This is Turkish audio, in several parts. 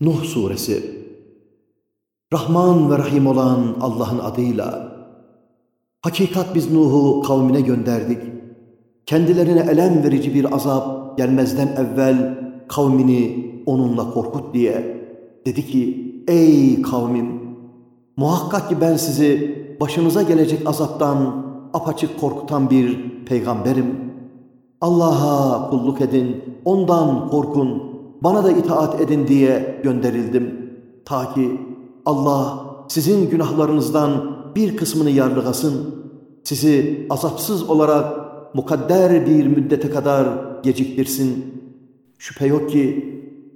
Nuh Suresi Rahman ve Rahim olan Allah'ın adıyla Hakikat biz Nuh'u kavmine gönderdik. Kendilerine elem verici bir azap gelmezden evvel kavmini onunla korkut diye. Dedi ki, ey kavmim! Muhakkak ki ben sizi başınıza gelecek azaptan apaçık korkutan bir peygamberim. Allah'a kulluk edin, ondan korkun, bana da itaat edin diye gönderildim. Ta ki Allah sizin günahlarınızdan bir kısmını yarlıgasın, sizi azapsız olarak mukadder bir müddete kadar geciktirsin. Şüphe yok ki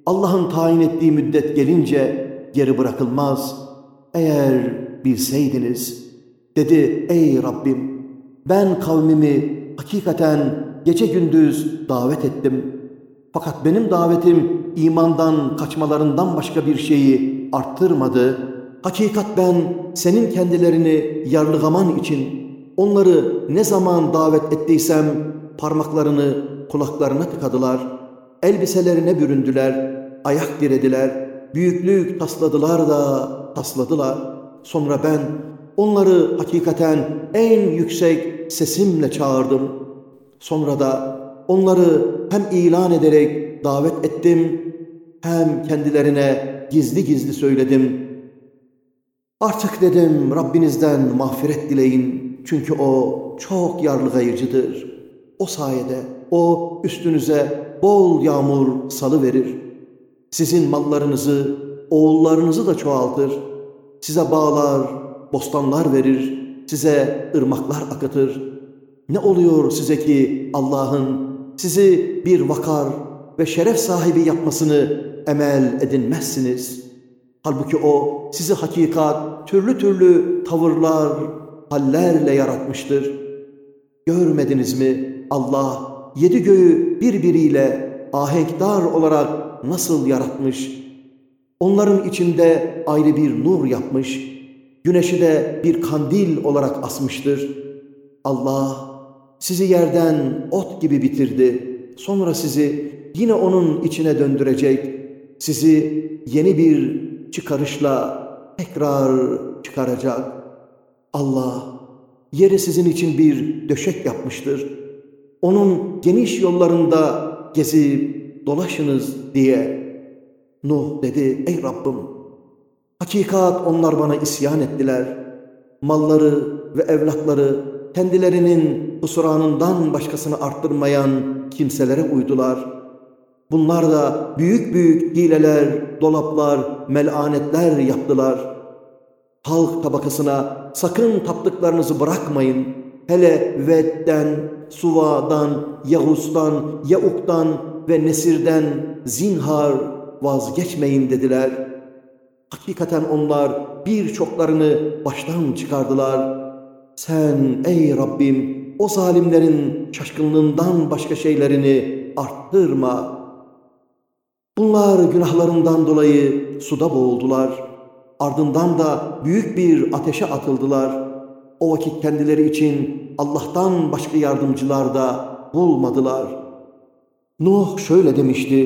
Allah'ın tayin ettiği müddet gelince geri bırakılmaz. Eğer bilseydiniz, dedi ey Rabbim, ben kavmimi hakikaten gece gündüz davet ettim. Fakat benim davetim imandan kaçmalarından başka bir şeyi arttırmadı. Hakikat ben senin kendilerini yarlıgaman için onları ne zaman davet ettiysem parmaklarını kulaklarına tıkadılar. Elbiselerine büründüler, ayak dirediler, büyüklük tasladılar da tasladılar. Sonra ben onları hakikaten en yüksek sesimle çağırdım. Sonra da onları hem ilan ederek davet ettim, hem kendilerine gizli gizli söyledim. Artık dedim Rabbinizden mağfiret dileyin. Çünkü o çok yarlıgayıcıdır. O sayede o üstünüze bol yağmur salı verir. Sizin mallarınızı, oğullarınızı da çoğaltır. Size bağlar, bostanlar verir. Size ırmaklar akıtır. Ne oluyor size ki Allah'ın sizi bir vakar ve şeref sahibi yapmasını emel edinmezsiniz. Halbuki o sizi hakikat, türlü türlü tavırlar, hallerle yaratmıştır. Görmediniz mi Allah yedi göğü birbiriyle ahenkdar olarak nasıl yaratmış? Onların içinde ayrı bir nur yapmış, güneşi de bir kandil olarak asmıştır. Allah sizi yerden ot gibi bitirdi. Sonra sizi yine onun içine döndürecek. Sizi yeni bir çıkarışla tekrar çıkaracak. Allah yeri sizin için bir döşek yapmıştır. Onun geniş yollarında gezip dolaşınız diye. Nuh dedi ey Rabbim hakikat onlar bana isyan ettiler. Malları ve evlatları kendilerinin husuranından başkasını arttırmayan kimselere uydular. Bunlar da büyük büyük hileler, dolaplar, melanetler yaptılar. Halk tabakasına sakın taptıklarınızı bırakmayın. Hele Ved'den, Suva'dan, Yahus'tan, Yauk'tan ve Nesir'den zinhar vazgeçmeyin dediler. Hakikaten onlar birçoklarını baştan çıkardılar. Sen ey Rabbim o zalimlerin şaşkınlığından başka şeylerini arttırma. Bunlar günahlarından dolayı suda boğuldular. Ardından da büyük bir ateşe atıldılar. O vakit kendileri için Allah'tan başka yardımcılar da bulmadılar. Nuh şöyle demişti.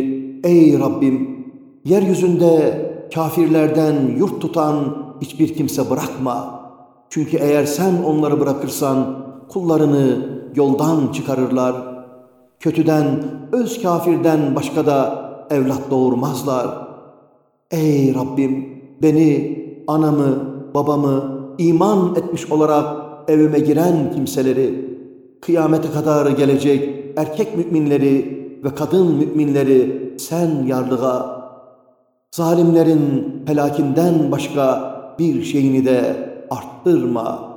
Ey Rabbim! Yeryüzünde kafirlerden yurt tutan hiçbir kimse bırakma. Çünkü eğer sen onları bırakırsan kullarını yoldan çıkarırlar. Kötüden, öz kafirden başka da evlat doğurmazlar. Ey Rabbim beni, anamı, babamı iman etmiş olarak evime giren kimseleri, kıyamete kadar gelecek erkek müminleri ve kadın müminleri sen yarlığa, zalimlerin helakinden başka bir şeyini de arttırma.''